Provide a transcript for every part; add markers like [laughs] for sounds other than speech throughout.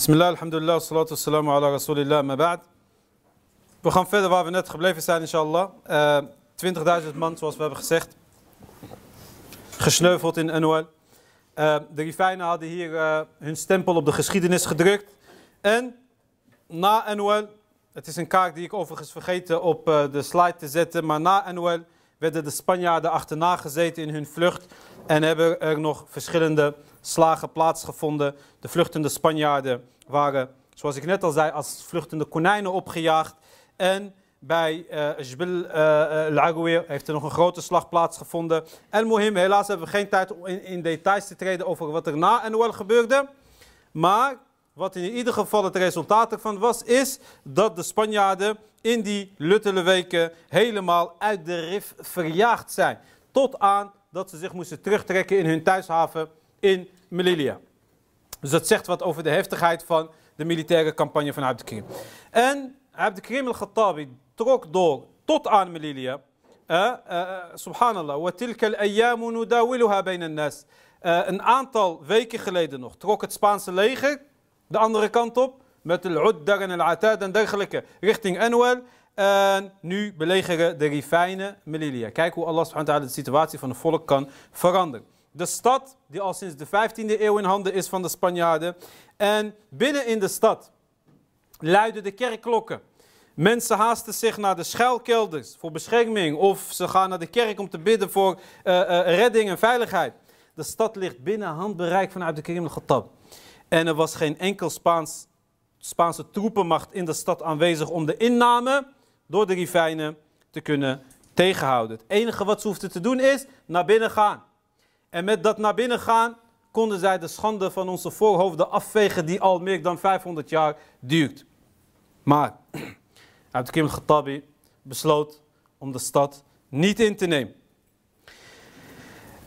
Bismillah, alhamdulillah, salatu wassalamu ala rasulillah, ma ba'd. We gaan verder waar we net gebleven zijn, inshallah. Uh, 20.000 man, zoals we hebben gezegd. Gesneuveld in Annual. Uh, de Rifijnen hadden hier uh, hun stempel op de geschiedenis gedrukt. En na Annual, het is een kaart die ik overigens vergeten op de slide te zetten. Maar na Annual werden de Spanjaarden achterna gezeten in hun vlucht. En hebben er nog verschillende slagen plaatsgevonden. De vluchtende Spanjaarden waren, zoals ik net al zei, als vluchtende konijnen opgejaagd. En bij uh, Jbel uh, al heeft er nog een grote slag plaatsgevonden. En Mohim, helaas hebben we geen tijd om in, in, details te treden over wat er na Noël gebeurde. Maar wat in ieder geval het resultaat ervan was, is dat de Spanjaarden in die luttele weken helemaal uit de rif verjaagd zijn. Tot aan dat ze zich moesten terugtrekken in hun thuishaven in Melilla. Dus dat zegt wat over de heftigheid van de militaire campagne van Abdelkrim. En Abdelkrim al-Khattabi trok door tot aan Melilla. Uh, uh, subhanallah. Wa tilka al-ayyamu nudawiluha. Uh, een aantal weken geleden nog trok het Spaanse leger de andere kant op. Met al-Uddar en al-Atad en dergelijke richting Anwal. En nu belegeren de Rifijnen Melilla. Kijk hoe Allah subhanahu wa ta'ala de situatie van het volk kan veranderen. De stad, die al sinds de 15e eeuw in handen is van de Spanjaarden. En binnen in de stad luiden de kerkklokken. Mensen haasten zich naar de schuilkelders voor bescherming. Of ze gaan naar de kerk om te bidden voor uh, uh, redding en veiligheid. De stad ligt binnen handbereik vanuit de Karim al-Khattab. En er was geen enkel Spaans, Spaanse troepenmacht in de stad aanwezig om de inname door de Rifijnen te kunnen tegenhouden. Het enige wat ze hoefden te doen is naar binnen gaan. En met dat naar binnen gaan konden zij de schande van onze voorhoofden afvegen die al meer dan 500 jaar duurt. Maar Abdelkim al-Khattabi besloot om de stad niet in te nemen.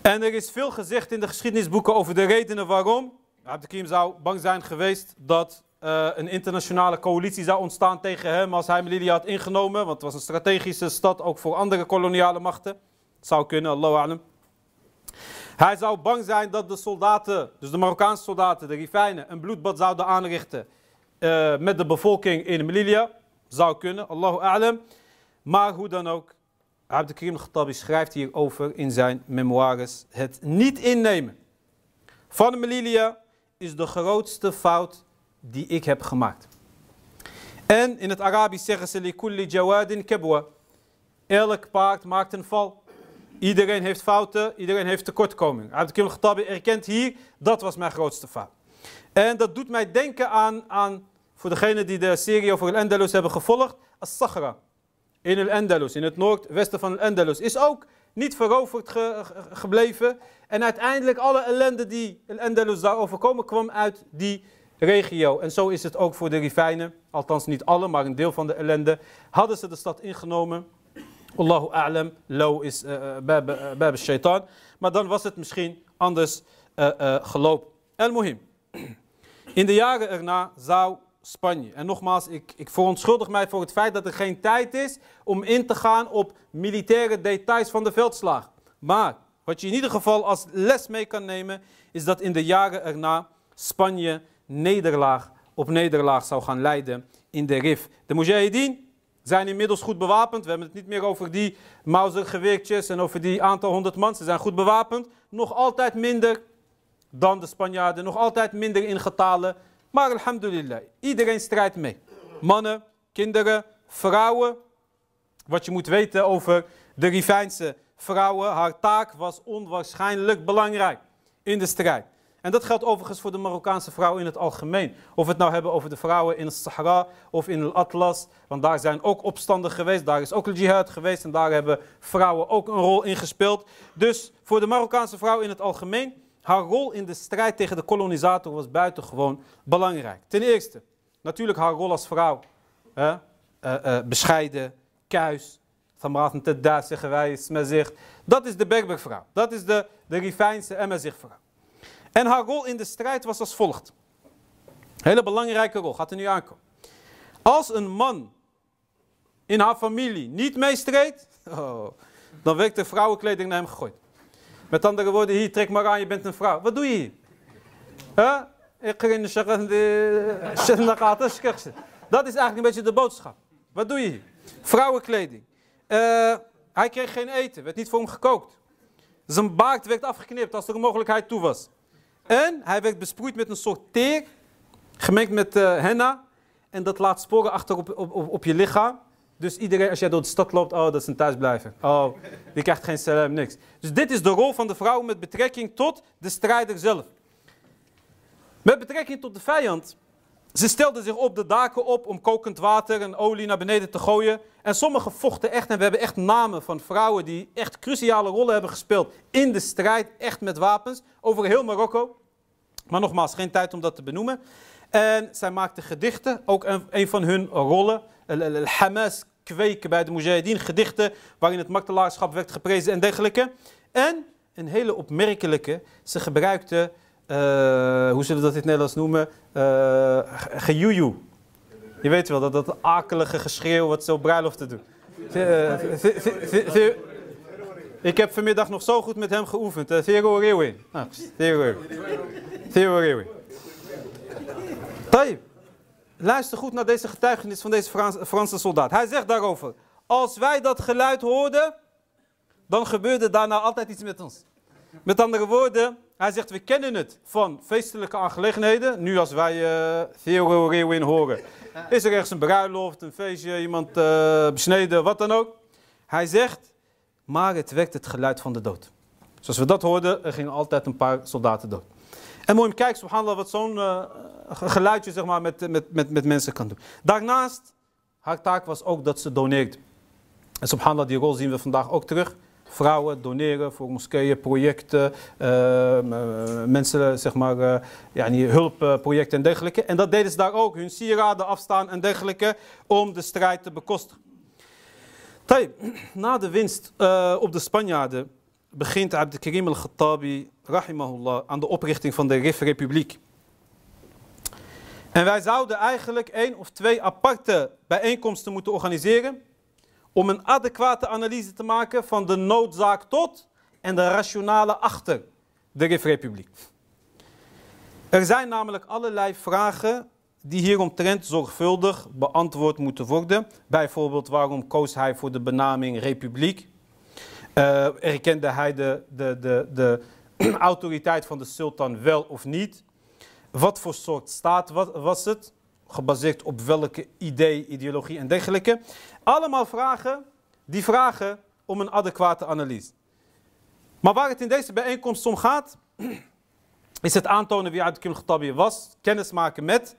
En er is veel gezegd in de geschiedenisboeken over de redenen waarom. Abdelkim zou bang zijn geweest dat uh, een internationale coalitie zou ontstaan tegen hem als hij Melilla had ingenomen. Want het was een strategische stad ook voor andere koloniale machten. Het zou kunnen, Allahu alam. Hij zou bang zijn dat de soldaten, dus de Marokkaanse soldaten, de Rifijnen, een bloedbad zouden aanrichten uh, met de bevolking in Melilla. Zou kunnen, Allahu a'lam. Maar hoe dan ook, Abdelkrim Khattabi schrijft hierover in zijn memoires. Het niet innemen van Melilla is de grootste fout die ik heb gemaakt. En in het Arabisch zeggen ze likulli jawadin kebwa. Elk paard maakt een val. Iedereen heeft fouten, iedereen heeft tekortkomingen. Abdelkim Khattabi erkent hier, dat was mijn grootste fout. En dat doet mij denken aan, aan voor degenen die de serie over el Andalus hebben gevolgd, As-Sagra. In el Andalus, in het noordwesten van el Andalus, is ook niet veroverd ge, ge, gebleven. En uiteindelijk alle ellende die el Andalus daar overkomen kwam uit die regio. En zo is het ook voor de Rifijnen, althans niet alle, maar een deel van de ellende, hadden ze de stad ingenomen. Allahu a'lam, low is bab shaitan. Maar dan was het misschien anders uh, uh, gelopen. El Mohim. In de jaren erna zou Spanje. En nogmaals, ik, ik verontschuldig mij voor het feit dat er geen tijd is om in te gaan op militaire details van de veldslag. Maar wat je in ieder geval als les mee kan nemen, is dat in de jaren erna Spanje nederlaag op nederlaag zou gaan leiden in de RIF. De Mujahideen zijn inmiddels goed bewapend. We hebben het niet meer over die Mauser-geweertjes en over die aantal honderd man. Ze zijn goed bewapend. Nog altijd minder dan de Spanjaarden. Nog altijd minder in getalen. Maar alhamdulillah, iedereen strijdt mee. Mannen, kinderen, vrouwen. Wat je moet weten over de Rivijnse vrouwen. Haar taak was onwaarschijnlijk belangrijk in de strijd. En dat geldt overigens voor de Marokkaanse vrouw in het algemeen. Of we het nou hebben over de vrouwen in het Sahara of in het Atlas. Want daar zijn ook opstanden geweest, daar is ook een jihad geweest. En daar hebben vrouwen ook een rol in gespeeld. Dus voor de Marokkaanse vrouw in het algemeen, haar rol in de strijd tegen de kolonisator was buitengewoon belangrijk. Ten eerste, natuurlijk haar rol als vrouw. Hè? Uh, uh, bescheiden, kuis. Thamraat en Teddaas zeggen wij. Dat is de Berbervrouw. Dat is de, de Rifijnse Emmezichtvrouw. En haar rol in de strijd was als volgt. Hele belangrijke rol, gaat er nu aankomen. Als een man in haar familie niet meestreed, [laughs] oh, dan werd de vrouwenkleding naar hem gegooid. Met andere woorden, hier, trek maar aan, je bent een vrouw. Wat doe je hier? Huh? Dat is eigenlijk een beetje de boodschap. Wat doe je hier? Vrouwenkleding. Uh, hij kreeg geen eten, werd niet voor hem gekookt. Zijn baard werd afgeknipt als er een mogelijkheid toe was. En hij werd besproeid met een soort teer, gemengd met uh, henna. En dat laat sporen achter op, op, op, je lichaam. Dus iedereen, als jij door de stad loopt, oh, dat is een thuisblijver. Oh, die krijgt geen salam, niks. Dus dit is de rol van de vrouw met betrekking tot de strijder zelf. Met betrekking tot de vijand. Ze stelden zich op de daken op om kokend water en olie naar beneden te gooien. En sommigen vochten echt. En we hebben echt namen van vrouwen die echt cruciale rollen hebben gespeeld in de strijd. Echt met wapens. Over heel Marokko. Maar nogmaals, geen tijd om dat te benoemen. En zij maakten gedichten. Ook een, van hun rollen. Hamas kweken bij de Mujahideen. Gedichten waarin het martelaarschap werd geprezen en dergelijke. En een hele opmerkelijke. Ze gebruikten hoe zullen we dat in het Nederlands noemen? Uh, gejuju. Je weet wel, dat, dat akelige geschreeuw wat zo bruiloften doen. Ik heb vanmiddag nog zo goed met hem geoefend. Theo Reeuwin. Theo Reeuwin. Luister goed naar deze getuigenis van deze Franse soldaat. Hij zegt daarover. Als wij dat geluid hoorden, dan gebeurde daarna altijd iets met ons. Met andere woorden, hij zegt, we kennen het van feestelijke aangelegenheden. Nu als wij uh, Theo Reeuwin horen. Is er ergens een bruiloft, een feestje, iemand uh, besneden, wat dan ook. Hij zegt, maar het wekt het geluid van de dood. Zoals we dat hoorden, er gingen altijd een paar soldaten dood. En mooi kijk, subhanallah, wat zo'n uh, geluidje zeg maar, met, met, met, met mensen kan doen. Daarnaast, haar taak was ook dat ze doneert. En subhanallah, die rol zien we vandaag ook terug vrouwen doneren voor moskeeën, projecten, uh, mensen, zeg maar, uh, ja, hulpprojecten en dergelijke. En dat deden ze daar ook, hun sieraden afstaan en dergelijke, om de strijd te bekostigen. Na de winst op de Spanjaarden begint Abd Karim al-Khattabi, rahimahullah, aan de oprichting van de RIF-republiek. En wij zouden eigenlijk één of twee aparte bijeenkomsten moeten organiseren om een adequate analyse te maken van de noodzaak tot en de rationale achter de RIF-republiek. Er zijn namelijk allerlei vragen die hieromtrent zorgvuldig beantwoord moeten worden. Bijvoorbeeld waarom koos hij voor de benaming republiek? Uh, erkende hij de, de, de, de [clears throat] autoriteit van de sultan wel of niet? Wat voor soort staat was het? gebaseerd op welke idee, ideologie en dergelijke. Allemaal vragen die vragen om een adequate analyse. Maar waar het in deze bijeenkomst om gaat, [clears throat] is het aantonen wie Abd Khattabi was, kennismaken met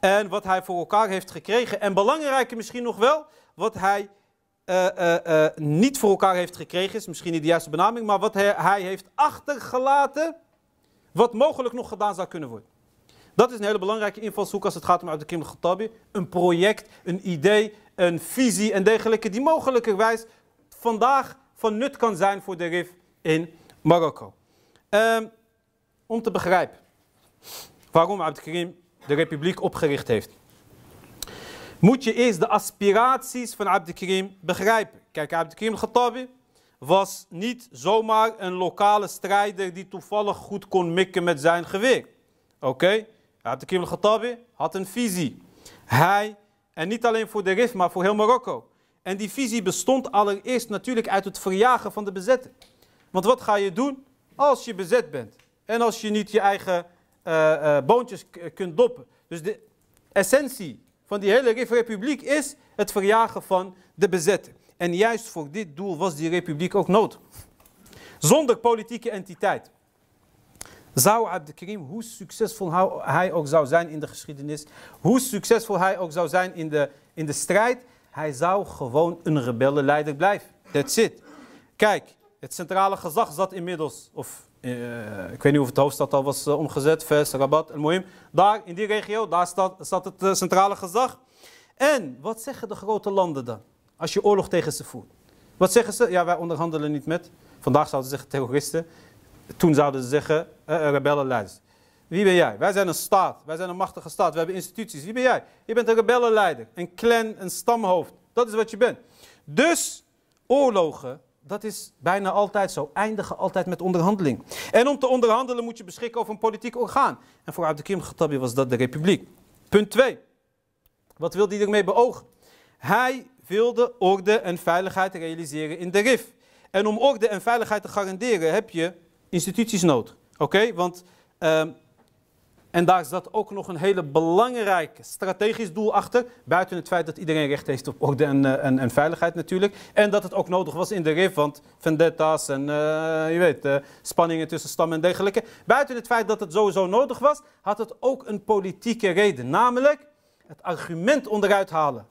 en wat hij voor elkaar heeft gekregen. En belangrijker misschien nog wel, wat hij uh, uh, uh, niet voor elkaar heeft gekregen, is misschien niet de juiste benaming, maar wat hij, hij heeft achtergelaten, wat mogelijk nog gedaan zou kunnen worden. Dat is een hele belangrijke invalshoek als het gaat om uit de Kim Khattabi. Een project, een idee, een visie en dergelijke die mogelijkerwijs vandaag van nut kan zijn voor de RIF in Marokko. Um, om te begrijpen waarom Abdelkrim de republiek opgericht heeft. Moet je eerst de aspiraties van Abdelkrim begrijpen. Kijk, Abdelkrim Khattabi was niet zomaar een lokale strijder die toevallig goed kon mikken met zijn geweer. Oké? Abdelkim al-Khattabi had een visie. Hij, en niet alleen voor de RIF, maar voor heel Marokko. En die visie bestond allereerst natuurlijk uit het verjagen van de bezetter. Want wat ga je doen als je bezet bent? En als je niet je eigen uh, uh, boontjes kunt doppen. Dus de essentie van die hele RIF-republiek is het verjagen van de bezetter. En juist voor dit doel was die republiek ook nodig. Zonder politieke entiteit zou Abdelkrim, hoe succesvol hij ook zou zijn in de geschiedenis, hoe succesvol hij ook zou zijn in de, in de strijd, hij zou gewoon een rebellenleider blijven. That's it. Kijk, het centrale gezag zat inmiddels, of uh, ik weet niet of het hoofdstad al was uh, omgezet, Fes, Rabat, El Mohim. Daar, in die regio, daar staat, het uh, centrale gezag. En wat zeggen de grote landen dan, als je oorlog tegen ze voert? Wat zeggen ze? Ja, wij onderhandelen niet met. Vandaag zouden ze zeggen terroristen. Toen zouden ze zeggen, uh, rebellenleiders. Wie ben jij? Wij zijn een staat. Wij zijn een machtige staat. We hebben instituties. Wie ben jij? Je bent een rebellenleider. Een clan, een stamhoofd. Dat is wat je bent. Dus oorlogen, dat is bijna altijd zo. Eindigen altijd met onderhandeling. En om te onderhandelen moet je beschikken over een politiek orgaan. En voor Abdelkim Khattabi was dat de republiek. Punt 2. Wat wilde hij ermee beogen? Hij wilde orde en veiligheid realiseren in de RIF. En om orde en veiligheid te garanderen heb je instituties nodig. Oké, want ehm, en daar zat ook nog een hele belangrijk strategisch doel achter. Buiten het feit dat iedereen recht heeft op orde en, eh, veiligheid natuurlijk. En dat het ook nodig was in de RIF, want vendetta's en uh, je weet, uh, spanningen tussen stammen en dergelijke. Buiten het feit dat het sowieso nodig was, had het ook een politieke reden. Namelijk het argument onderuit halen.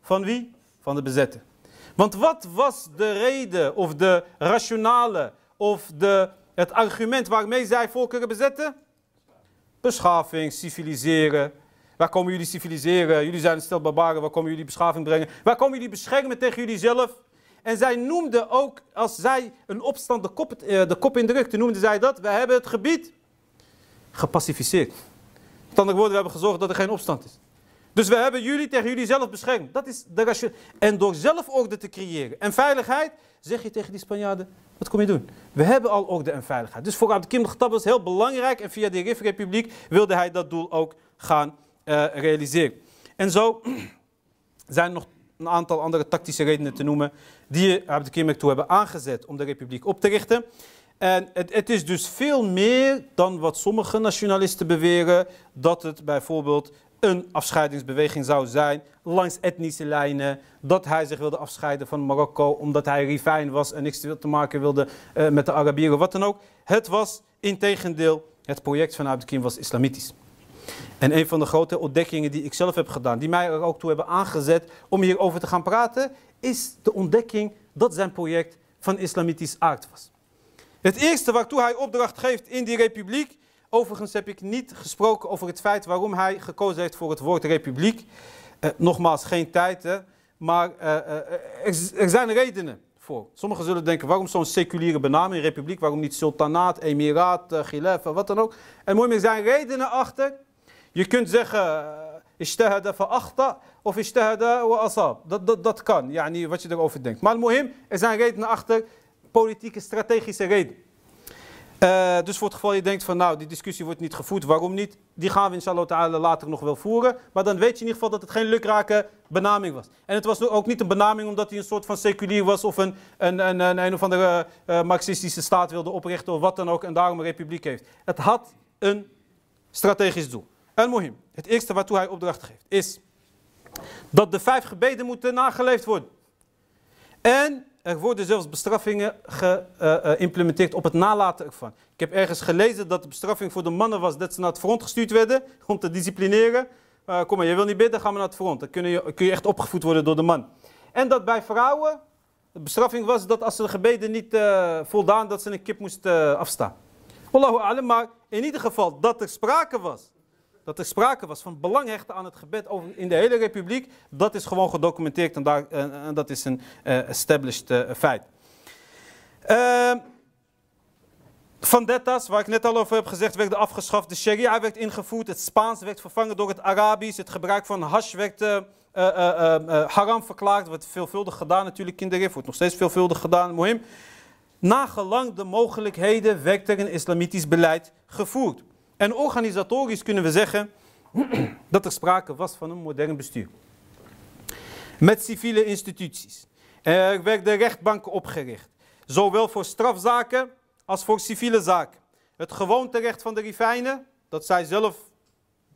Van wie? Van de bezetter. Want wat was de reden of de rationale of de, het argument waarmee zij volkeren bezetten? Beschaving, civiliseren. Waar komen jullie civiliseren? Jullie zijn een stel barbaren, waar komen jullie beschaving brengen? Waar komen jullie beschermen tegen jullie zelf? En zij noemden ook, als zij een opstand de kop, eh, de kop indrukte, noemden zij dat, wij hebben het gebied gepacificeerd. Met andere woorden, we hebben gezorgd dat er geen opstand is. Dus we hebben jullie tegen jullie zelf beschermd. Dat is de. En door zelf orde te creëren en veiligheid, zeg je tegen die Spanjaarden, wat kom je doen? We hebben al orde en veiligheid. Dus voor Abdelkim Khattab was heel belangrijk en via de RIF-republiek wilde hij dat doel ook gaan uh, realiseren. En zo [clears throat] zijn nog een aantal andere tactische redenen te noemen die Abdelkim ertoe hebben aangezet om de republiek op te richten. En het, het, is dus veel meer dan wat sommige nationalisten beweren, dat het bijvoorbeeld een afscheidingsbeweging zou zijn langs etnische lijnen. Dat hij zich wilde afscheiden van Marokko omdat hij rivijn was en niks te maken wilde uh, met de Arabieren, wat dan ook. Het was integendeel, het project van Abdelkim was islamitisch. En een van de grote ontdekkingen die ik zelf heb gedaan, die mij er ook toe hebben aangezet om hierover te gaan praten, is de ontdekking dat zijn project van islamitisch aard was. Het eerste waartoe hij opdracht geeft in die republiek Overigens heb ik niet gesproken over het feit waarom hij gekozen heeft voor het woord republiek. Uh, nogmaals, geen tijd, hè? maar uh, uh, er, er, zijn redenen voor. Sommigen zullen denken, waarom zo'n seculiere benaming, republiek? Waarom niet sultanaat, emiraat, uh, gilaf, wat dan ook? En er zijn redenen achter. Je kunt zeggen, ishtahada fa'akhta of ishtahada wa asab. Dat, dat, dat kan, ja, niet wat je erover denkt. Maar mohim, er zijn redenen achter, politieke, strategische redenen. Uh, dus voor het geval je denkt van nou, die discussie wordt niet gevoerd, waarom niet? Die gaan we inshallah ta'ala later nog wel voeren. Maar dan weet je in ieder geval dat het geen lukrake benaming was. En het was ook niet een benaming omdat hij een soort van seculier was of een, een, een, een, een of andere uh, marxistische staat wilde oprichten of wat dan ook en daarom een republiek heeft. Het had een strategisch doel. En mohim, het eerste waartoe hij opdracht geeft is dat de vijf gebeden moeten nageleefd worden. En er worden zelfs bestraffingen geïmplementeerd uh, op het nalaten ervan. Ik heb ergens gelezen dat de bestraffing voor de mannen was dat ze naar het front gestuurd werden [laughs] om te disciplineren. Kom maar, je wil niet bidden, ga maar naar het front. Dan kun je, kun je echt opgevoed worden door de man. En dat bij vrouwen de bestraffing was dat als ze de gebeden niet uh, voldaan, dat ze een kip moesten afstaan. Wallahu alam, maar in ieder geval dat er sprake was dat er sprake was van belang hechten aan het gebed over in de hele republiek, dat is gewoon gedocumenteerd en, dat is een uh, established uh, feit. Uh, waar ik net al over heb gezegd, werd afgeschaft. De sharia werd ingevoerd. Het Spaans werd vervangen door het Arabisch. Het gebruik van hash werd uh, haram verklaard. Wordt veelvuldig gedaan natuurlijk in de RIF. Wordt nog steeds veelvuldig gedaan. Mohim. Nagelang de mogelijkheden werd er een islamitisch beleid gevoerd. En organisatorisch kunnen we zeggen [clears throat] dat er sprake was van een modern bestuur. Met civiele instituties. Er werden rechtbanken opgericht. Zowel voor strafzaken als voor civiele zaken. Het gewoonterecht van de Rifijnen, dat zij zelf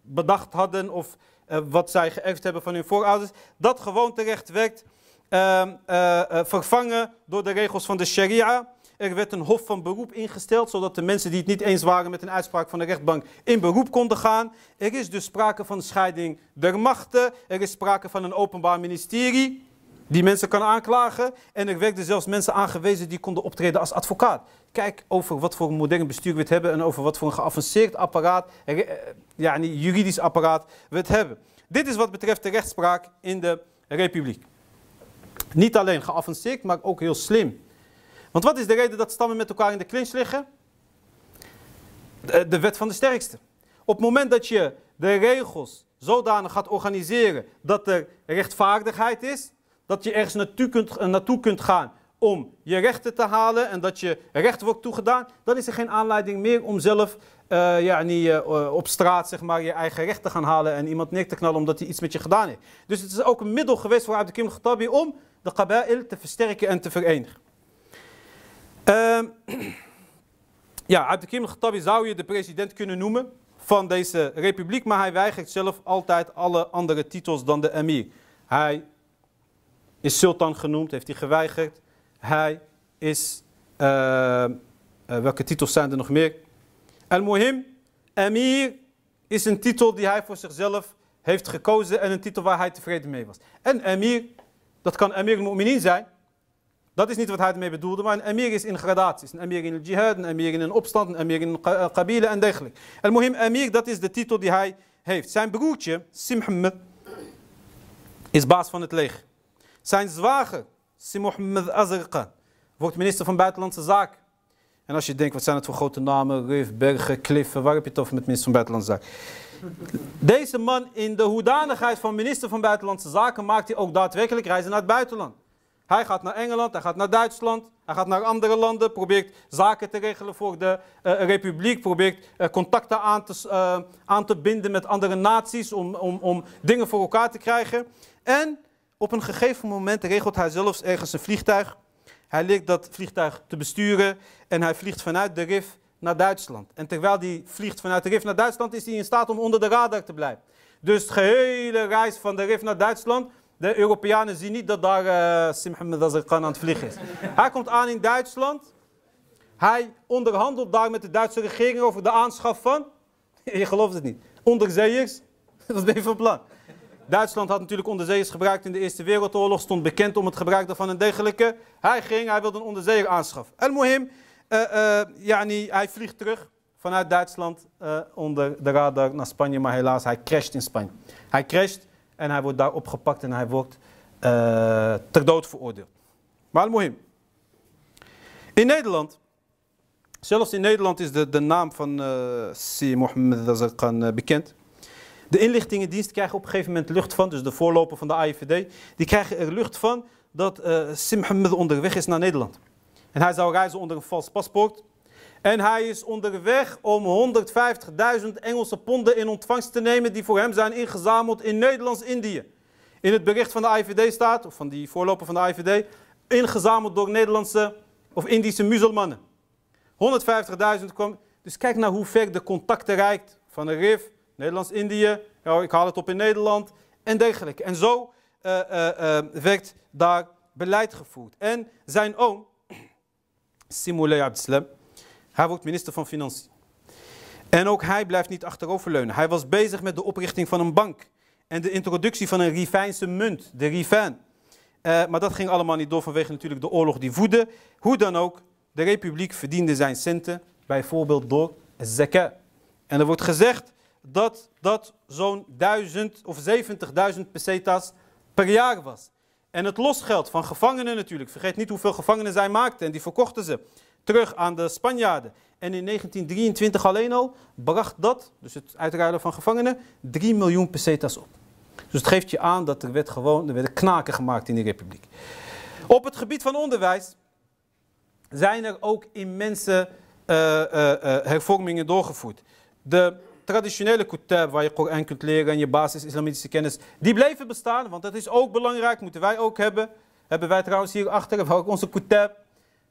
bedacht hadden of uh, wat zij geërfd hebben van hun voorouders. Dat gewoonterecht werd uh, uh, vervangen door de regels van de sharia. Er werd een hof van beroep ingesteld, zodat de mensen die het niet eens waren met een uitspraak van de rechtbank in beroep konden gaan. Er is dus sprake van scheiding der machten. Er is sprake van een openbaar ministerie die mensen kan aanklagen. En er werden zelfs mensen aangewezen die konden optreden als advocaat. Kijk over wat voor een modern bestuur we het hebben en over wat voor een geavanceerd apparaat, eh, ja, niet juridisch apparaat we het hebben. Dit is wat betreft de rechtspraak in de republiek. Niet alleen geavanceerd, maar ook heel slim. Want wat is de reden dat stammen met elkaar in de clinch liggen? De, de wet van de sterkste. Op het moment dat je de regels zodanig gaat organiseren dat er rechtvaardigheid is, dat je ergens naartoe kunt, naartoe kunt gaan om je rechten te halen en dat je recht wordt toegedaan, dan is er geen aanleiding meer om zelf uh, ja, niet, op straat zeg maar, je eigen recht te gaan halen en iemand neer te knallen omdat hij iets met je gedaan heeft. Dus het is ook een middel geweest voor Abdelkim al-Khattabi om de Qaba'il te versterken en te verenigen. Uh, [clears throat] ja, Abdelkim al-Khattabi zou je de president kunnen noemen van deze republiek, maar hij weigert zelf altijd alle andere titels dan de emir. Hij is sultan genoemd, heeft hij geweigerd. Hij is, uh, welke titels zijn er nog meer? Al-Muhim, emir is een titel die hij voor zichzelf heeft gekozen en een titel waar hij tevreden mee was. En emir, dat kan emir al-Mu'minin zijn. Dat is niet wat hij ermee bedoelde, maar een emir is in gradaties. Een emir in de jihad, een emir in een opstand, een emir in een kabile en dergelijke. Al-Muhim, emir, dat is de titel die hij heeft. Zijn broertje, Simhammed, is baas van het leger. Zijn zwager, Si Mohammed Azarqa, wordt minister van Buitenlandse Zaken. En als je denkt, wat zijn het voor grote namen, Rif, Bergen, Kliffen, waar heb je het over met minister van Buitenlandse Zaken? Deze man in de hoedanigheid van minister van Buitenlandse Zaken maakt hij ook daadwerkelijk reizen naar het buitenland. Hij gaat naar Engeland, hij gaat naar Duitsland, hij gaat naar andere landen, probeert zaken te regelen voor de uh, republiek, probeert uh, contacten aan te, uh, aan te binden met andere naties om, om, om dingen voor elkaar te krijgen. En op een gegeven moment regelt hij zelfs ergens een vliegtuig. Hij leert dat vliegtuig te besturen en hij vliegt vanuit de RIF naar Duitsland. En terwijl hij vliegt vanuit de RIF naar Duitsland is hij in staat om onder de radar te blijven. Dus de hele reis van de RIF naar Duitsland, de Europeanen zien niet dat daar uh, Sim Mohammed Azarkan aan het vliegen is. Hij komt aan in Duitsland. Hij onderhandelt daar met de Duitse regering over de aanschaf van, [laughs] je gelooft het niet, onderzeeërs. [laughs] Dat is even plan. Duitsland had natuurlijk onderzeeërs gebruikt in de Eerste Wereldoorlog, stond bekend om het gebruik daarvan en dergelijke. Hij ging, hij wilde een onderzeeër aanschaffen. El Mohim, uh, uh, yani, hij vliegt terug vanuit Duitsland uh, onder de radar naar Spanje, maar helaas, hij crasht in Spanje. Hij crasht en hij wordt daar opgepakt en hij wordt ter dood veroordeeld. Maar Mohim. In Nederland, zelfs in Nederland is de, de naam van Si Mohammed Azarkan bekend. De inlichtingendienst krijgen op een gegeven moment lucht van, dus de voorloper van de AIVD, die krijgen er lucht van dat uh, Sim Hamid onderweg is naar Nederland. En hij zou reizen onder een vals paspoort. En hij is onderweg om 150.000 Engelse ponden in ontvangst te nemen die voor hem zijn ingezameld in Nederlands-Indië. In het bericht van de AIVD staat, of van die voorloper van de AIVD, ingezameld door Nederlandse of Indische muzelmannen. 150.000 kwam. Dus kijk naar hoe ver de contacten reikt van de RIF Nederlands-Indië, ja, ik haal het op in Nederland en dergelijke. En zo uh, uh, werd daar beleid gevoerd. En zijn oom, Simulay Abdeslam, hij wordt minister van Financiën. En ook hij blijft niet achteroverleunen. Hij was bezig met de oprichting van een bank en de introductie van een Rifijnse munt, de Rifijn. Uh, maar dat ging allemaal niet door vanwege natuurlijk de oorlog die voedde. Hoe dan ook, de republiek verdiende zijn centen, bijvoorbeeld door zakat. En er wordt gezegd dat dat zo'n 1000 of 70.000 pesetas per jaar was. En het losgeld van gevangenen natuurlijk. Vergeet niet hoeveel gevangenen zij maakten en die verkochten ze terug aan de Spanjaarden. En in 1923 alleen al bracht dat, dus het uitruilen van gevangenen, 3 miljoen pesetas op. Dus het geeft je aan dat er, werd gewoon, er werden knaken gemaakt in die republiek. Op het gebied van onderwijs zijn er ook immense uh, uh, uh, hervormingen doorgevoerd. De traditionele kutab waar je Koran kunt leren en je basis islamitische kennis, die blijven bestaan, want dat is ook belangrijk, moeten wij ook hebben. Hebben wij trouwens hier achter, ook onze kutab.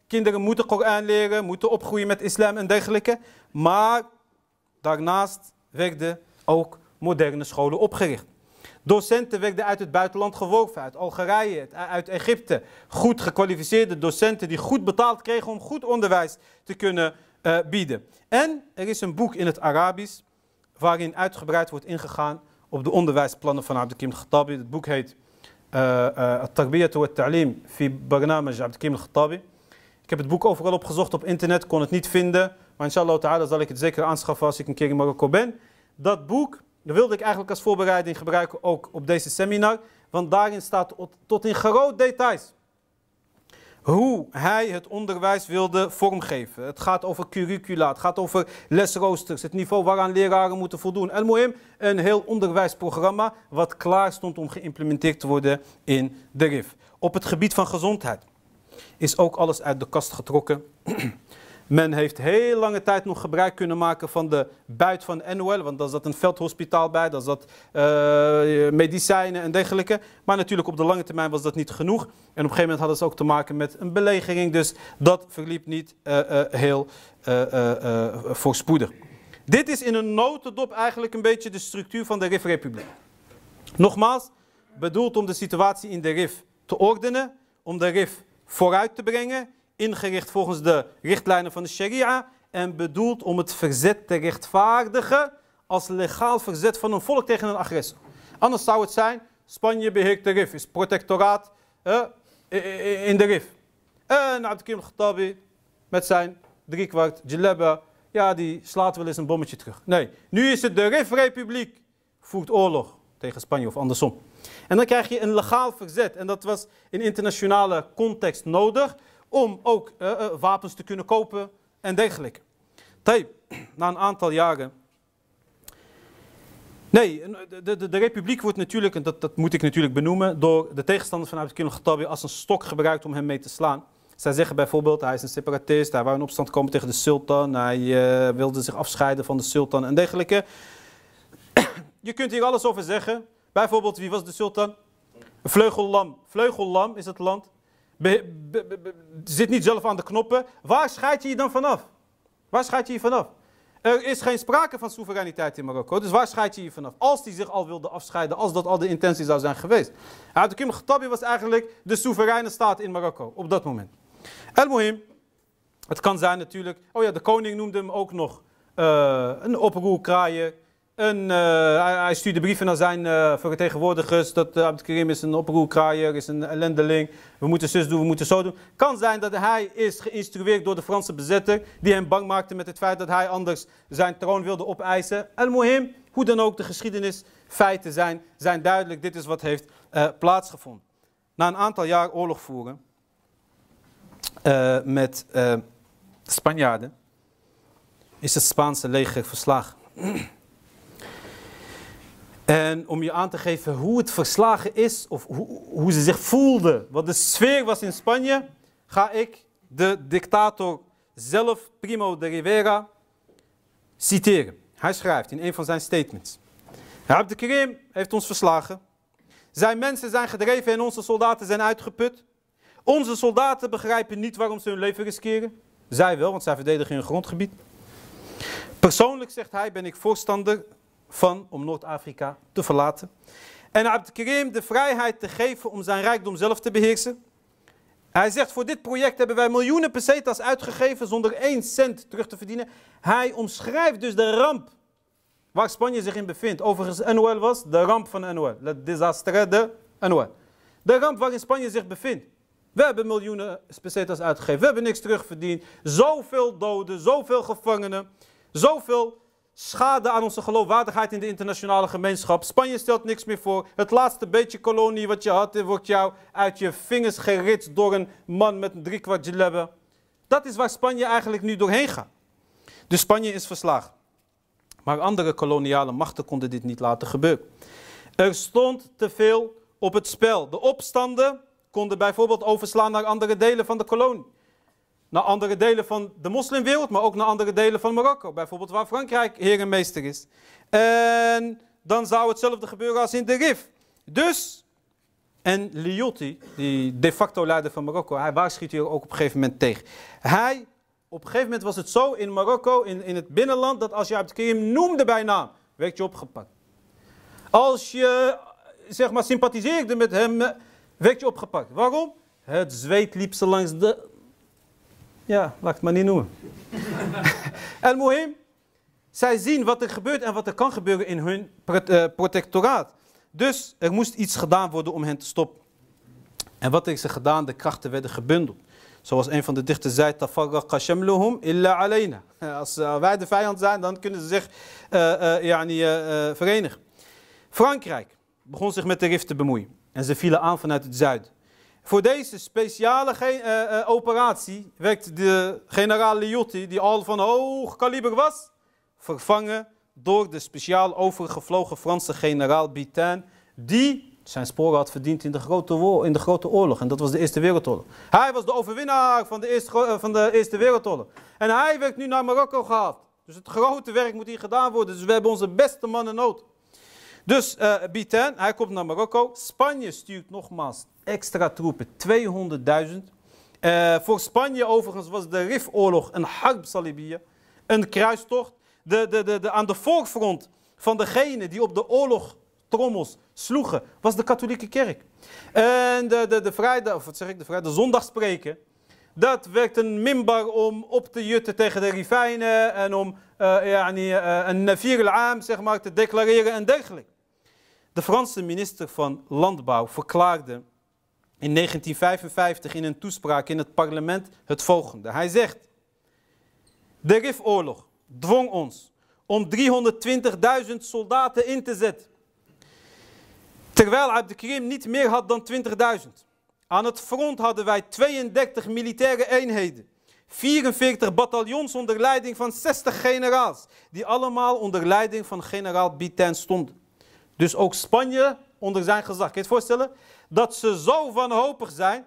Kinderen moeten Koran leren, moeten opgroeien met islam en dergelijke. Maar daarnaast werden ook moderne scholen opgericht. Docenten werden uit het buitenland geworven, uit Algerije, uit Egypte. Goed gekwalificeerde docenten die goed betaald kregen om goed onderwijs te kunnen uh, bieden. En er is een boek in het Arabisch waarin uitgebreid wordt ingegaan op de onderwijsplannen van Abdelkim al-Khattabi. Het boek heet At-Tarbiyat wa Ta'lim fi Barnamaj Abdelkim al-Khattabi. Ik heb het boek overal opgezocht op internet, kon het niet vinden. Maar inshallah ta'ala zal ik het zeker aanschaffen als ik een keer in Marokko ben. Dat boek wilde ik eigenlijk als voorbereiding gebruiken ook op deze seminar. Want daarin staat tot in groot details hoe hij het onderwijs wilde vormgeven. Het gaat over curricula, het gaat over lesroosters, het niveau waaraan leraren moeten voldoen. En Mohim, een heel onderwijsprogramma wat klaar stond om geïmplementeerd te worden in de RIF. Op het gebied van gezondheid. Is ook alles uit de kast getrokken. [clears throat] Men heeft heel lange tijd nog gebruik kunnen maken van de buit van NOL, want daar zat een veldhospitaal bij, daar zat uh, medicijnen en dergelijke. Maar natuurlijk op de lange termijn was dat niet genoeg. En op een gegeven moment hadden ze ook te maken met een belegering, dus dat verliep niet uh, uh, heel voorspoedig. Dit is in een notendop eigenlijk een beetje de structuur van de RIF-republiek. Nogmaals, bedoeld om de situatie in de RIF te ordenen, om de RIF vooruit te brengen ingericht volgens de richtlijnen van de sharia en bedoeld om het verzet te rechtvaardigen als legaal verzet van een volk tegen een agressor. Anders zou het zijn, Spanje beheert de RIF, is protectoraat in de RIF. En Abdelkim Khattabi met zijn driekwart Jaleba, ja die slaat wel eens een bommetje terug. Nee, nu is het de RIF-republiek, voert oorlog tegen Spanje of andersom. En dan krijg je een legaal verzet en dat was in internationale context nodig om ook uh, uh, wapens te kunnen kopen en dergelijke. Tayyip, na een aantal jaren. Nee, de, de, de republiek wordt natuurlijk, en dat, dat moet ik natuurlijk benoemen, door de tegenstanders van Abdelkin Khattabi als een stok gebruikt om hem mee te slaan. Zij zeggen bijvoorbeeld, hij is een separatist, hij wou in opstand komen tegen de sultan, hij uh, wilde zich afscheiden van de sultan en dergelijke. [coughs] Je kunt hier alles over zeggen. Bijvoorbeeld, wie was de sultan? Vleugellam. Vleugellam is het land zit niet zelf aan de knoppen. Waar scheid je je dan vanaf? Waar scheid je je vanaf? Er is geen sprake van soevereiniteit in Marokko. Dus waar scheid je je vanaf? Als die zich al wilde afscheiden, als dat al de intentie zou zijn geweest. de Kim Khattabi was eigenlijk de soevereine staat in Marokko op dat moment. El Mohim, het kan zijn natuurlijk. Oh ja, de koning noemde hem ook nog uh, een oproerkraaier. Een, uh, hij, stuurde brieven naar zijn uh, vertegenwoordigers dat uh, Abd Karim is een oproerkraaier, is een ellendeling. We moeten zus doen, we moeten zo doen. Kan zijn dat hij is geïnstrueerd door de Franse bezetter die hem bang maakte met het feit dat hij anders zijn troon wilde opeisen. El Mohim, hoe dan ook, de geschiedenisfeiten zijn, zijn duidelijk. Dit is wat heeft plaatsgevonden. Na een aantal jaar oorlog voeren met Spanjaarden is het Spaanse leger verslagen. [clears throat] En om je aan te geven hoe het verslagen is, of hoe, hoe ze zich voelden, wat de sfeer was in Spanje, ga ik de dictator zelf, Primo de Rivera, citeren. Hij schrijft in een van zijn statements. Abdelkrim heeft ons verslagen. Zijn mensen zijn gedreven en onze soldaten zijn uitgeput. Onze soldaten begrijpen niet waarom ze hun leven riskeren. Zij wel, want zij verdedigen hun grondgebied. Persoonlijk, zegt hij, ben ik voorstander van om Noord-Afrika te verlaten. En Abd Karim de vrijheid te geven om zijn rijkdom zelf te beheersen. Hij zegt, voor dit project hebben wij miljoenen pesetas uitgegeven zonder één cent terug te verdienen. Hij omschrijft dus de ramp waar Spanje zich in bevindt. Overigens, NOL was de ramp van NOL. Le désastre de NOL. De ramp waarin Spanje zich bevindt. We hebben miljoenen pesetas uitgegeven. We hebben niks terugverdiend. Zoveel doden, zoveel gevangenen, zoveel schade aan onze geloofwaardigheid in de internationale gemeenschap. Spanje stelt niks meer voor. Het laatste beetje kolonie wat je had, wordt jou uit je vingers geritst door een man met een driekwart jalebbe. Dat is waar Spanje eigenlijk nu doorheen gaat. Dus Spanje is verslagen. Maar andere koloniale machten konden dit niet laten gebeuren. Er stond te veel op het spel. De opstanden konden bijvoorbeeld overslaan naar andere delen van de kolonie naar andere delen van de moslimwereld, maar ook naar andere delen van Marokko. Bijvoorbeeld waar Frankrijk heer en meester is. En dan zou hetzelfde gebeuren als in de Rif. Dus, en Liotti, die de facto leider van Marokko, hij waarschuwt hier ook op een gegeven moment tegen. Hij, op een gegeven moment was het zo in Marokko, in, in het binnenland, dat als je Abd Karim noemde bij naam, werd je opgepakt. Als je, zeg maar, sympathiseerde met hem, werd je opgepakt. Waarom? Het zweet liep ze langs de ja, laat het maar niet noemen. [laughs] El Mohim, zij zien wat er gebeurt en wat er kan gebeuren in hun eh, protectoraat. Dus er moest iets gedaan worden om hen te stoppen. En wat is er gedaan? De krachten werden gebundeld. Zoals een van de dichters zei, tafarraqa shamluhum illa alayna. [laughs] Als uh, wij de vijand zijn, dan kunnen ze zich uh, yani, verenigen. Frankrijk begon zich met de RIF te bemoeien. En ze vielen aan vanuit het zuiden. Voor deze speciale uh, uh, operatie werd de generaal Liotti, die al van hoog kaliber was, vervangen door de speciaal overgevlogen Franse generaal Bitain, die zijn sporen had verdiend in de, grote in de grote oorlog. En dat was de Eerste Wereldoorlog. Hij was de overwinnaar van de Eerste, eh, van de eerste Wereldoorlog. En hij werd nu naar Marokko gehaald. Dus het grote werk moet hier gedaan worden. Dus we hebben onze beste mannen nood. Dus uh, hij komt naar Marokko. Spanje stuurt nogmaals extra troepen, 200.000. Uh, voor Spanje overigens was de Rifoorlog een harb Salibiyya, een kruistocht. De, de, de, de, aan de voorgrond van degene die op de oorlogtrommels sloegen, was de katholieke kerk. En de, de, de vrijdag, of wat zeg ik, de vrijdag, de zondagspreken, dat werd een minbar om op te jutten tegen de rivijnen en om uh, een navir al zeg maar, te declareren en dergelijke. De Franse minister van Landbouw verklaarde in 1955 in een toespraak in het parlement het volgende. Hij zegt, de Rifoorlog dwong ons om 320.000 soldaten in te zetten. Terwijl Abdelkrim niet meer had dan 20.000. Aan het front hadden wij 32 militaire eenheden. 44 bataljons onder leiding van 60 generaals. Die allemaal onder leiding van generaal Bitin stonden. Dus ook Spanje onder zijn gezag. Kun je het voorstellen? Dat ze zo wanhopig zijn.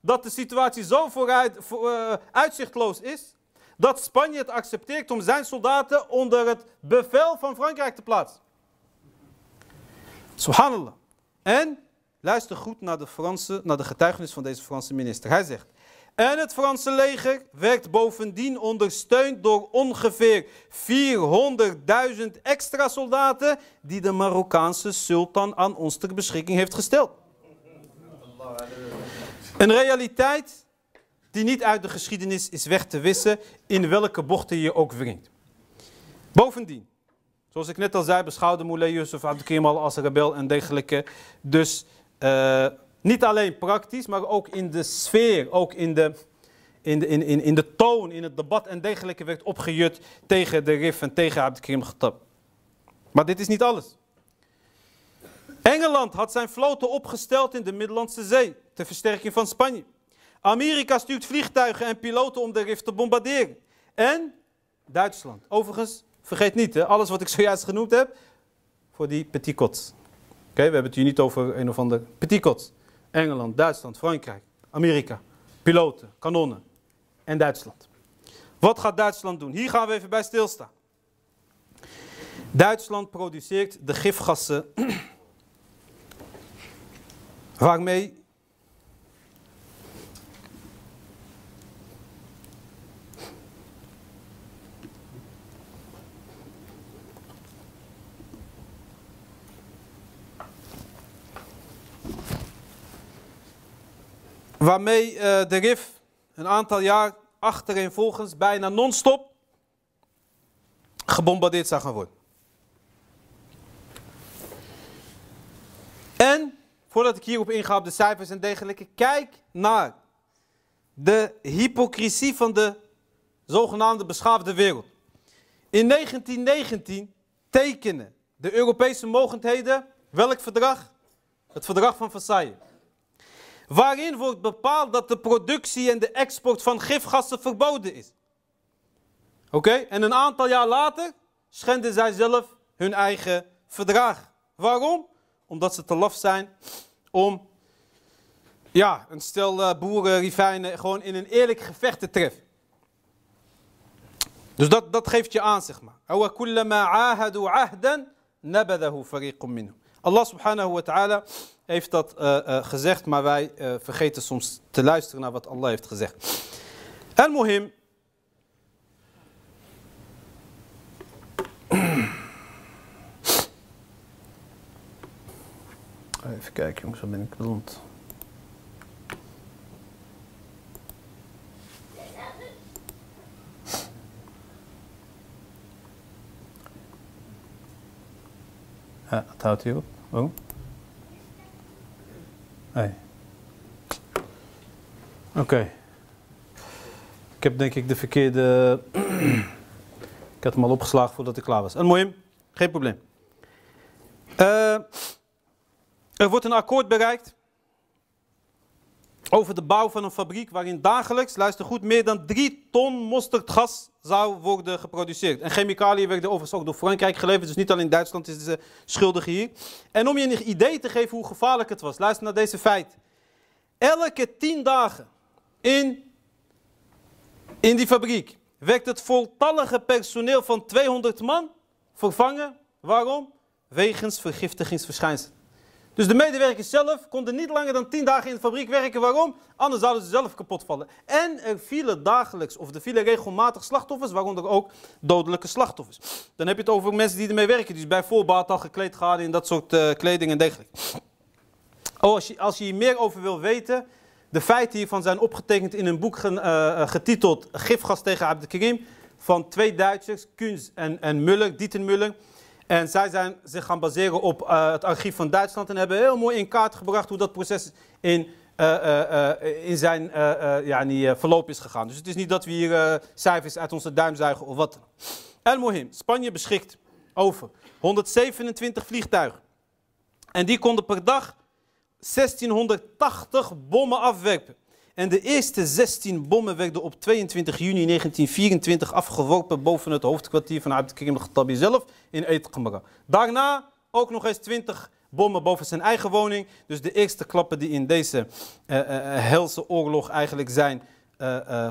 Dat de situatie zo vooruit, voor, uh, uitzichtloos is. Dat Spanje het accepteert om zijn soldaten onder het bevel van Frankrijk te plaatsen. Subhanallah. En luister goed naar de, Franse, naar de getuigenis van deze Franse minister. Hij zegt. En het Franse leger werd bovendien ondersteund door ongeveer 400.000 extra soldaten die de Marokkaanse sultan aan ons ter beschikking heeft gesteld. Een realiteit die niet uit de geschiedenis is weg te wissen in welke bochten je ook wringt. Bovendien, zoals ik net al zei, beschouwde Moulay Yusuf Abdelkrim al als rebel en dergelijke. Dus... Uh, niet alleen praktisch, maar ook in de sfeer, ook in de, in de, in, in, in de toon, in het debat en dergelijke werd opgejut tegen de RIF en tegen Abdelkrim Khattab. Maar dit is niet alles. Engeland had zijn vloten opgesteld in de Middellandse Zee ter versterking van Spanje. Amerika stuurt vliegtuigen en piloten om de RIF te bombarderen. En Duitsland. Overigens, vergeet niet, hè, alles wat ik zojuist genoemd heb, voor die petit cots. Oké, we hebben het hier niet over een of ander petit cots. Engeland, Duitsland, Frankrijk, Amerika. Piloten, kanonnen en Duitsland. Wat gaat Duitsland doen? Hier gaan we even bij stilstaan. Duitsland produceert de gifgassen [clears throat] waarmee waarmee uh, de RIF een aantal jaar achtereenvolgens bijna non-stop gebombardeerd zou gaan worden. En, voordat ik hierop inga op de cijfers en dergelijke, kijk naar de hypocrisie van de zogenaamde beschaafde wereld. In 1919 tekenen de Europese mogendheden welk verdrag? Het verdrag van Versailles waarin wordt bepaald dat de productie en de export van gifgassen verboden is. Oké, en een aantal jaar later schenden zij zelf hun eigen verdrag. Waarom? Omdat ze te laf zijn om ja, een stel uh, boeren, rivijnen, gewoon in een eerlijk gevecht te treffen. Dus dat, dat geeft je aan, zeg maar. Allah subhanahu wa ta'ala heeft dat uh, uh, gezegd, maar wij uh, vergeten soms te luisteren naar wat Allah heeft gezegd. En mohim. Even kijken jongens, waar ben ik beland? Ja, houdt hier op. Oh. Nee. Oké. Ik heb denk ik de verkeerde... [clears throat] ik had hem al opgeslagen voordat ik klaar was. En mooi, geen probleem. Uh, er wordt een akkoord bereikt. Over de bouw van een fabriek waarin dagelijks, luister goed, meer dan 3 ton mosterdgas zou worden geproduceerd. En chemicaliën werden overigens ook door Frankrijk geleverd, dus niet alleen Duitsland is de schuldige hier. En om je een idee te geven hoe gevaarlijk het was, luister naar deze feit. Elke 10 dagen in, in die fabriek werd het voltallige personeel van 200 man vervangen. Waarom? Wegens vergiftigingsverschijnselen. Dus de medewerkers zelf konden niet langer dan 10 dagen in de fabriek werken. Waarom? Anders zouden ze zelf kapot vallen. En er vielen dagelijks, of er vielen regelmatig slachtoffers, waaronder ook dodelijke slachtoffers. Dan heb je het over mensen die ermee werken, die bij voorbaat al gekleed gaan in dat soort uh, kleding en dergelijke. Oh, als je, als je hier meer over wil weten, de feiten hiervan zijn opgetekend in een boek uh, getiteld Gifgas tegen Abdelkrim van twee Duitsers, Kunz en, en Muller, Dieter Muller. En zij zijn zich gaan baseren op uh, het archief van Duitsland en hebben heel mooi in kaart gebracht hoe dat proces in, uh, in zijn ja, die, verloop is gegaan. Dus het is niet dat we hier cijfers uit onze duim zuigen of wat. El Mohim, Spanje beschikt over 127 vliegtuigen. En die konden per dag 1680 bommen afwerpen. En de eerste 16 bommen werden op 22 juni 1924 afgeworpen boven het hoofdkwartier van Abdelkrim al-Khattabi zelf in Eetqamra. Daarna ook nog eens 20 bommen boven zijn eigen woning. Dus de eerste klappen die in deze uh, helse oorlog eigenlijk zijn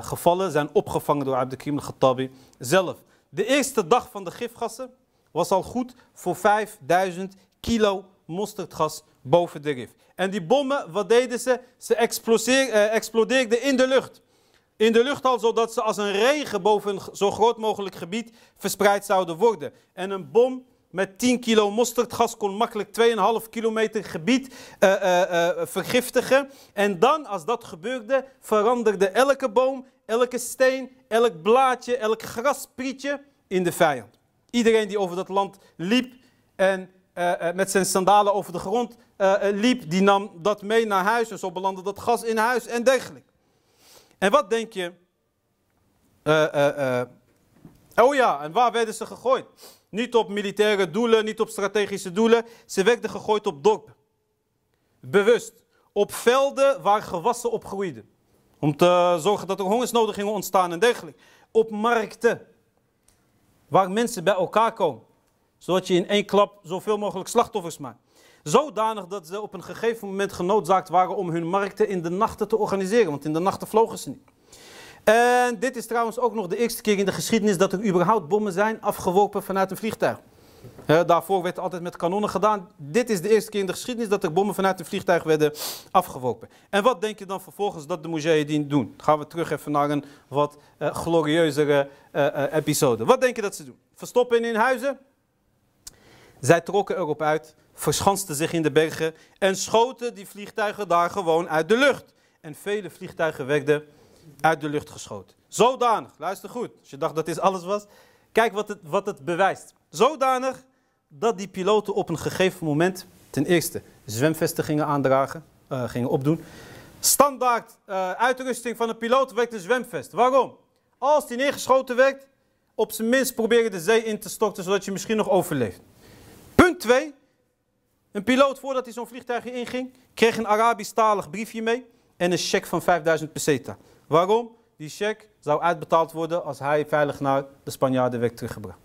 gevallen, zijn opgevangen door Abdelkrim al-Khattabi zelf. De eerste dag van de gifgassen was al goed voor 5000 kilo mosterdgas boven de rif. En die bommen, wat deden ze? Ze uh, explodeerden in de lucht. In de lucht al, zodat ze als een regen boven een zo groot mogelijk gebied verspreid zouden worden. En een bom met 10 kilo mosterdgas kon makkelijk 2,5 kilometer gebied uh, uh, vergiftigen. En dan, als dat gebeurde, veranderde elke boom, elke steen, elk blaadje, elk grasprietje in de vijand. Iedereen die over dat land liep en uh, met zijn sandalen over de grond uh, liep, die nam dat mee naar huis en zo belandde dat gas in huis en dergelijke. En wat denk je? oh ja, en waar werden ze gegooid? Niet op militaire doelen, niet op strategische doelen. Ze werden gegooid op dorpen. Bewust. Op velden waar gewassen op groeiden. Om te zorgen dat er hongersnodigingen ontstaan en dergelijke. Op markten. Waar mensen bij elkaar komen zodat je in één klap zoveel mogelijk slachtoffers maakt. Zodanig dat ze op een gegeven moment genoodzaakt waren om hun markten in de nachten te organiseren, want in de nachten vlogen ze niet. En dit is trouwens ook nog de eerste keer in de geschiedenis dat er überhaupt bommen zijn afgeworpen vanuit een vliegtuig. daarvoor werd altijd met kanonnen gedaan. Dit is de eerste keer in de geschiedenis dat er bommen vanuit een vliegtuig werden afgeworpen. En wat denk je dan vervolgens dat de Mujahideen doen? Gaan we terug even naar een wat uh, glorieuzere uh, episode. Wat denk je dat ze doen? Verstoppen in huizen? Zij trokken erop uit, verschansten zich in de bergen en schoten die vliegtuigen daar gewoon uit de lucht. En vele vliegtuigen werden uit de lucht geschoten. Zodanig, luister goed, als je dacht dat dit alles was, kijk wat het, wat het bewijst. Zodanig dat die piloten op een gegeven moment ten eerste zwemvesten gingen aandragen, uh, gingen opdoen. Standaard uh, uitrusting van een piloot werd een zwemvest. Waarom? Als die neergeschoten werd, op zijn minst proberen de zee in te storten, zodat je misschien nog overleeft. Punt 2. Een piloot, voordat hij zo'n vliegtuigje inging, kreeg een Arabisch-talig briefje mee en een cheque van 5000 peseta. Waarom? Die cheque zou uitbetaald worden als hij veilig naar de Spanjaarden werd teruggebracht.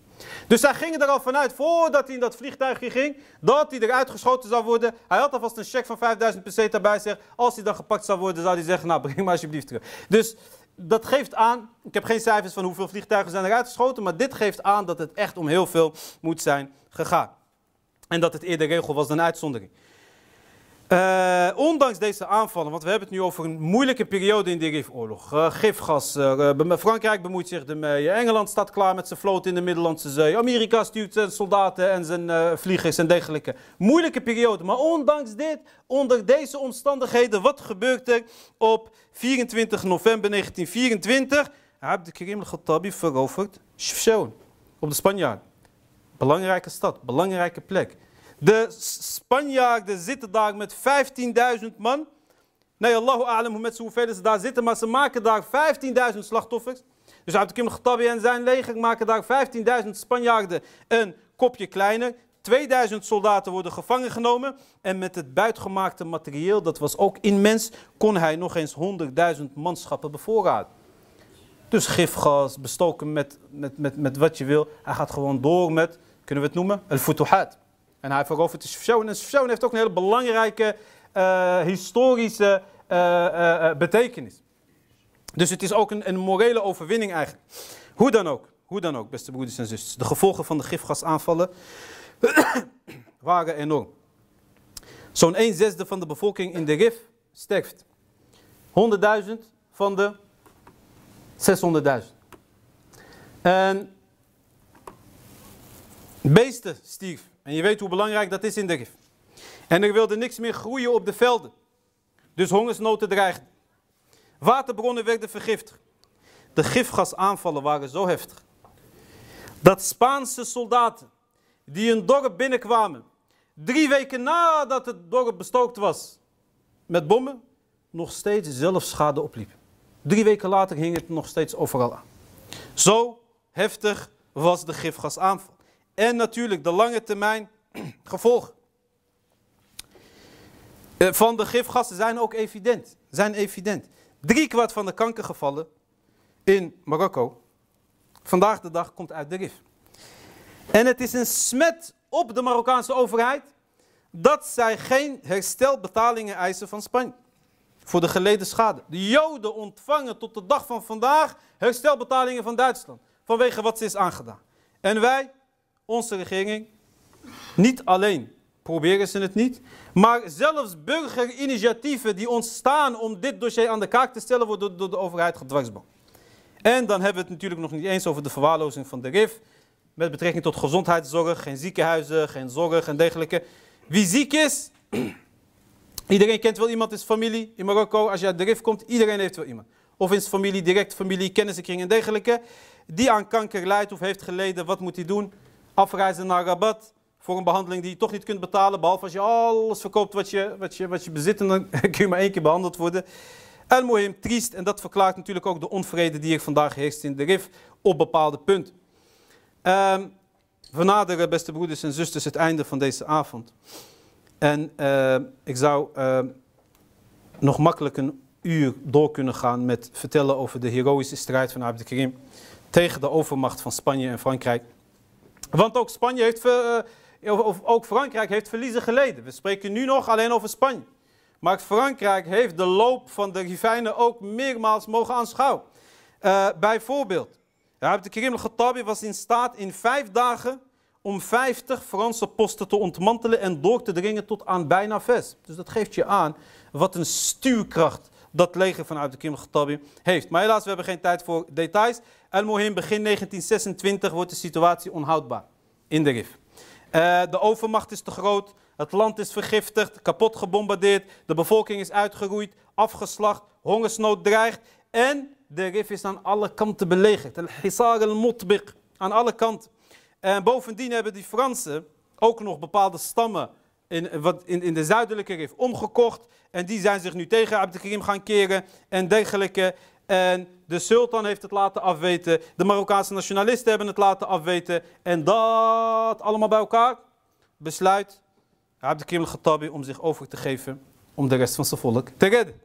Dus zij gingen er al vanuit, voordat hij in dat vliegtuigje ging, dat hij eruit geschoten zou worden. Hij had alvast een cheque van 5000 peseta bij zich. Als hij dan gepakt zou worden, zou hij zeggen, nou [laughs] breng maar alsjeblieft terug. Dus dat geeft aan, ik heb geen cijfers van hoeveel vliegtuigen zijn eruit geschoten, maar dit geeft aan dat het echt om heel veel moet zijn gegaan. En dat het eerder regel was dan uitzondering. Uh, ondanks deze aanvallen, want we hebben het nu over een moeilijke periode in de Rifoorlog. Uh, gifgas, uh, Frankrijk bemoeit zich ermee, Engeland staat klaar met zijn vloot in de Middellandse Zee, Amerika stuurt zijn soldaten en zijn vliegers en dergelijke. Moeilijke periode, maar ondanks dit, onder deze omstandigheden, wat gebeurt er op 24 november 1924? Abdelkrim al-Khattabi veroverd Chefchaouen op de Spanjaarden. Belangrijke stad, belangrijke plek. De Spanjaarden zitten daar met 15.000 man. Nee, Allahu a'lam hoe met hoeveel ze daar zitten, maar ze maken daar 15.000 slachtoffers. Dus uit de Kim Khattabi en zijn leger maken daar 15.000 Spanjaarden een kopje kleiner. 2000 soldaten worden gevangen genomen. En met het buitgemaakte materieel, dat was ook immens, kon hij nog eens 100.000 manschappen bevoorraden. Dus gifgas, bestoken met, met, met, met wat je wil. Hij gaat gewoon door met, kunnen we het noemen, el futuhat. En hij verovert de Sufyan. En Sufyan heeft ook een hele belangrijke uh, historische uh, uh, betekenis. Dus het is ook een, een morele overwinning eigenlijk. Hoe dan ook, hoe dan ook, beste broeders en zusters. De gevolgen van de gifgasaanvallen [coughs] waren enorm. Zo'n 1 zesde van de bevolking in de RIF sterft. 100.000 van de 600.000. En beesten stierf. En je weet hoe belangrijk dat is in de RIF. En er wilde niks meer groeien op de velden. Dus hongersnoten dreigden. Waterbronnen werden vergiftigd. De gifgasaanvallen waren zo heftig. Dat Spaanse soldaten die een dorp binnenkwamen. Drie weken nadat het dorp bestookt was met bommen. Nog steeds zelf schade opliepen. Drie weken later hing het nog steeds overal aan. Zo heftig was de gifgasaanval. En natuurlijk de lange termijn [clears throat] gevolgen. Eh, van de gifgassen zijn ook evident. Zijn evident. Drie kwart van de kankergevallen in Marokko vandaag de dag komt uit de RIF. En het is een smet op de Marokkaanse overheid dat zij geen herstelbetalingen eisen van Spanje voor de geleden schade. De Joden ontvangen tot de dag van vandaag herstelbetalingen van Duitsland vanwege wat ze is aangedaan. En wij, onze regering, niet alleen proberen ze het niet. Maar zelfs burgerinitiatieven die ontstaan om dit dossier aan de kaak te stellen, worden door de overheid gedwarsboomd. En dan hebben we het natuurlijk nog niet eens over de verwaarlozing van de RIF. Met betrekking tot gezondheidszorg, geen ziekenhuizen, geen zorg en dergelijke. Wie ziek is, [clears throat] iedereen kent wel iemand in zijn familie in Marokko. Als je uit de RIF komt, iedereen heeft wel iemand. Of in zijn familie, direct familie, kennissenkring en dergelijke. Die aan kanker lijdt of heeft geleden, wat moet hij doen? Afreizen naar Rabat voor een behandeling die je toch niet kunt betalen. Behalve als je alles verkoopt wat je, wat je, wat je bezit en dan [laughs] kun je maar één keer behandeld worden. El Mohim, triest. En dat verklaart natuurlijk ook de onvrede die er vandaag heerst in de RIF op bepaalde punten. Um, we naderen, beste broeders en zusters, het einde van deze avond. En uh, ik zou uh, nog makkelijk een uur door kunnen gaan met vertellen over de heroïsche strijd van Abd Karim tegen de overmacht van Spanje en Frankrijk. Want ook Spanje heeft, uh, of ook Frankrijk heeft verliezen geleden. We spreken nu nog alleen over Spanje. Maar Frankrijk heeft de loop van de rivijnen ook meermaals mogen aanschouwen. Uh, bijvoorbeeld, de Karim al-Khattabi was in staat in vijf dagen om 50 Franse posten te ontmantelen en door te dringen tot aan bijna Ves. Dus dat geeft je aan wat een stuurkracht dat leger van de Karim al-Khattabi heeft. Maar helaas, we hebben geen tijd voor details. El-Mohim, begin 1926 wordt de situatie onhoudbaar in de RIF. Uh, de overmacht is te groot. Het land is vergiftigd, kapot gebombardeerd. De bevolking is uitgeroeid, afgeslacht. Hongersnood dreigt. En de rif is aan alle kanten belegerd. Al-Hisar al-Mutbiq. Aan alle kanten. En bovendien hebben die Fransen ook nog bepaalde stammen in, wat, in, in de zuidelijke rif omgekocht. En die zijn zich nu tegen Abd Karim gaan keren en dergelijke. En de sultan heeft het laten afweten. De Marokkaanse nationalisten hebben het laten afweten. En dat allemaal bij elkaar besluit Abd Karim al-Khattabi om zich over te geven om de rest van zijn volk te redden.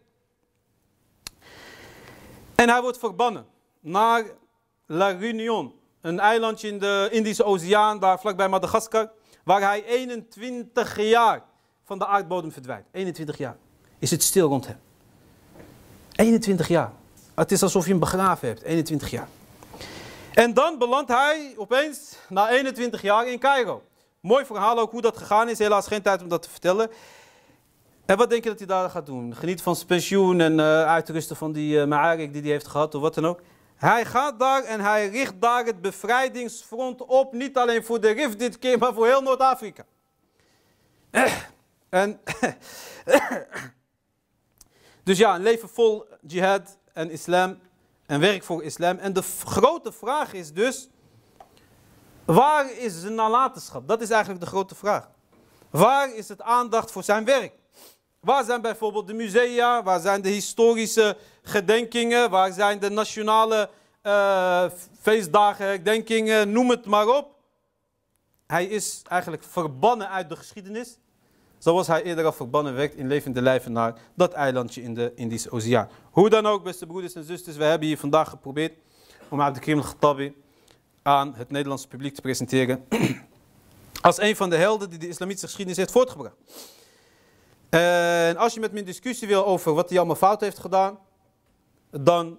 En hij wordt verbannen naar La Réunion, een eilandje in de Indische Oceaan, daar vlakbij Madagaskar, waar hij 21 jaar van de aardbodem verdwijnt. 21 jaar is het stil rond hem. 21 jaar. Het is alsof je hem begraven hebt, 21 jaar. En dan belandt hij opeens na 21 jaar in Cairo. Mooi verhaal ook hoe dat gegaan is. Helaas geen tijd om dat te vertellen. En wat denk je dat hij daar gaat doen? Geniet van zijn pensioen en uh, uitrusten van die uh, Ma'arik die hij heeft gehad of wat dan ook. Hij gaat daar en hij richt daar het bevrijdingsfront op. Niet alleen voor de RIF dit keer, maar voor heel Noord-Afrika. En [coughs] dus ja, een leven vol jihad en islam en werk voor islam. En de grote vraag is dus, Waar is zijn nalatenschap? Dat is eigenlijk de grote vraag. Waar is het aandacht voor zijn werk? Waar zijn bijvoorbeeld de musea? Waar zijn de historische gedenkingen? Waar zijn de nationale uh, feestdagen, herdenkingen? Noem het maar op. hij is eigenlijk verbannen uit de geschiedenis. Zoals hij eerder al verbannen werd in levende lijven naar dat eilandje in de Indische Oceaan. Hoe dan ook, beste broeders en zusters, we hebben hier vandaag geprobeerd om Abdelkrim al-Khattabi aan het Nederlandse publiek te presenteren. [clears throat] Als een van de helden die de islamitische geschiedenis heeft voortgebracht. En als je met me in discussie wil over wat hij allemaal fout heeft gedaan, dan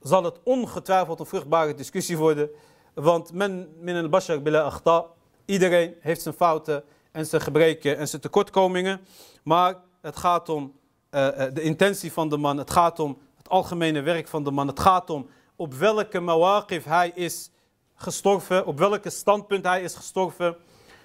zal het ongetwijfeld een vruchtbare discussie worden. Want men min al-bashar bila akhta. Iedereen heeft zijn fouten en zijn gebreken en zijn tekortkomingen. Maar het gaat om uh, de intentie van de man. Het gaat om het algemene werk van de man. Het gaat om op welke mawaqif hij is gestorven. Op welke standpunt hij is gestorven.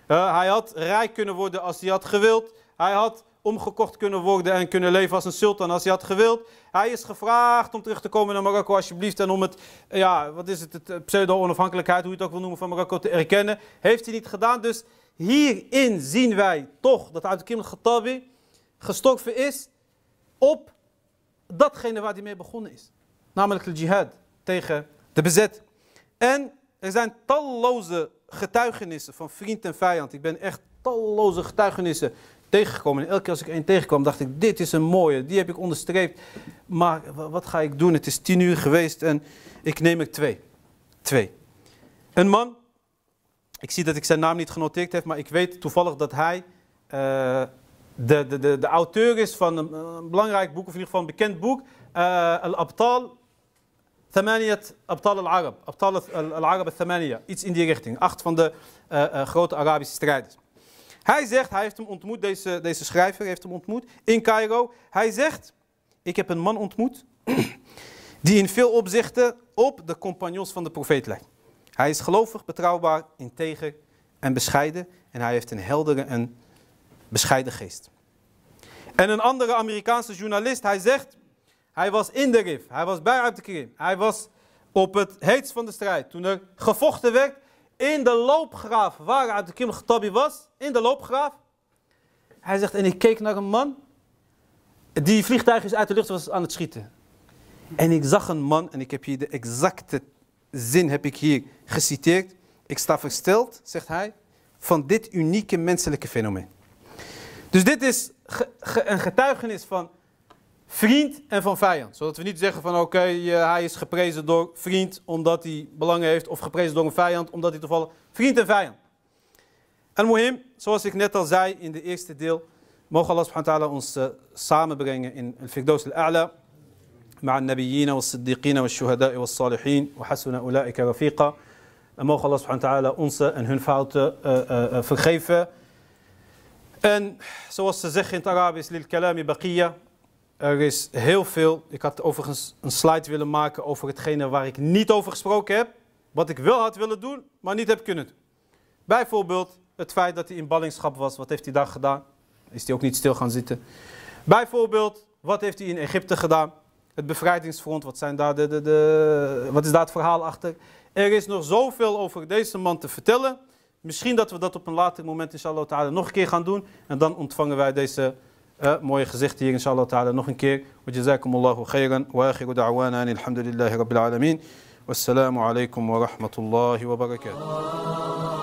Uh, hij had rijk kunnen worden als hij had gewild. Hij had omgekocht kunnen worden en kunnen leven als een sultan als hij had gewild. Hij is gevraagd om terug te komen naar Marokko alsjeblieft en om het, ja, wat is het, het pseudo-onafhankelijkheid, hoe je het ook wil noemen, van Marokko te erkennen. Heeft hij niet gedaan, dus hierin zien wij toch dat uit Kim Khattabi gestorven is op datgene waar hij mee begonnen is. Namelijk de jihad tegen de bezet. En er zijn talloze getuigenissen van vriend en vijand. Ik ben echt talloze getuigenissen tegengekomen. En elke keer als ik één tegenkwam, dacht ik, dit is een mooie. Die heb ik onderstreept. Maar wat ga ik doen? Het is tien uur geweest en ik neem er twee. Twee. Een man, ik zie dat ik zijn naam niet genoteerd heb, maar ik weet toevallig dat hij eh, de, de, de, de, auteur is van een, belangrijk boek, of in ieder geval een bekend boek, eh, Al-Abtal, Thamaniyat Abtal al-Arab, Abtal al-Arab al-Thamaniya, iets in die richting, acht van de eh, grote Arabische strijders. Hij zegt, hij heeft hem ontmoet, deze, deze schrijver heeft hem ontmoet, in Cairo. Hij zegt, ik heb een man ontmoet die in veel opzichten op de compagnons van de profeet lijkt. Hij is gelovig, betrouwbaar, integer en bescheiden. En hij heeft een heldere en bescheiden geest. En een andere Amerikaanse journalist, hij zegt, hij was in de Rif, hij was bij uit de Krim. Hij was op het heetst van de strijd. Toen er gevochten werd, in de loopgraaf waar uit de Getabi was, in de loopgraaf. Hij zegt, en ik keek naar een man die vliegtuigjes uit de lucht was aan het schieten. En ik zag een man, en ik heb hier de exacte zin heb ik hier geciteerd. Ik sta versteld, zegt hij, van dit unieke menselijke fenomeen. Dus dit is een getuigenis van vriend en van vijand. Zodat we niet zeggen van oké, hij is geprezen door vriend omdat hij belangen heeft. Of geprezen door een vijand omdat hij toevallig vriend en vijand. En Mohim, zoals ik net al zei in de eerste deel. Mogen Allah subhanahu wa ta'ala ons uh, samenbrengen in al-Firdaus al-A'la. مع النبيين والصديقين والشهداء والصالحين وحسن أولئك رفيقا. En mogen Allah subhanahu wa ta'ala onze en hun fouten uh, uh, vergeven. En zoals ze zeggen in het Arabisch, lil kalami baqiya. Er is heel veel. Ik had overigens een slide willen maken over hetgene waar ik niet over gesproken heb. Wat ik wel had willen doen, maar niet heb kunnen doen. Bijvoorbeeld het feit dat hij in ballingschap was. Wat heeft hij daar gedaan? Is hij ook niet stil gaan zitten? Bijvoorbeeld, wat heeft hij in Egypte gedaan? Het bevrijdingsfront, wat, zijn daar de, de, de, wat is daar het verhaal achter? Er is nog zoveel over deze man te vertellen. Misschien dat we dat op een later moment, inshallah ta'ala, nog een keer gaan doen. En dan ontvangen wij deze uh, mooie gezichten hier, inshallah ta'ala, nog een keer. Wajazakumullahu khairan. Wa akhiru da'wana alhamdulillahi rabbil alamin. Wassalamu alaikum wa rahmatullahi wa barakatuh.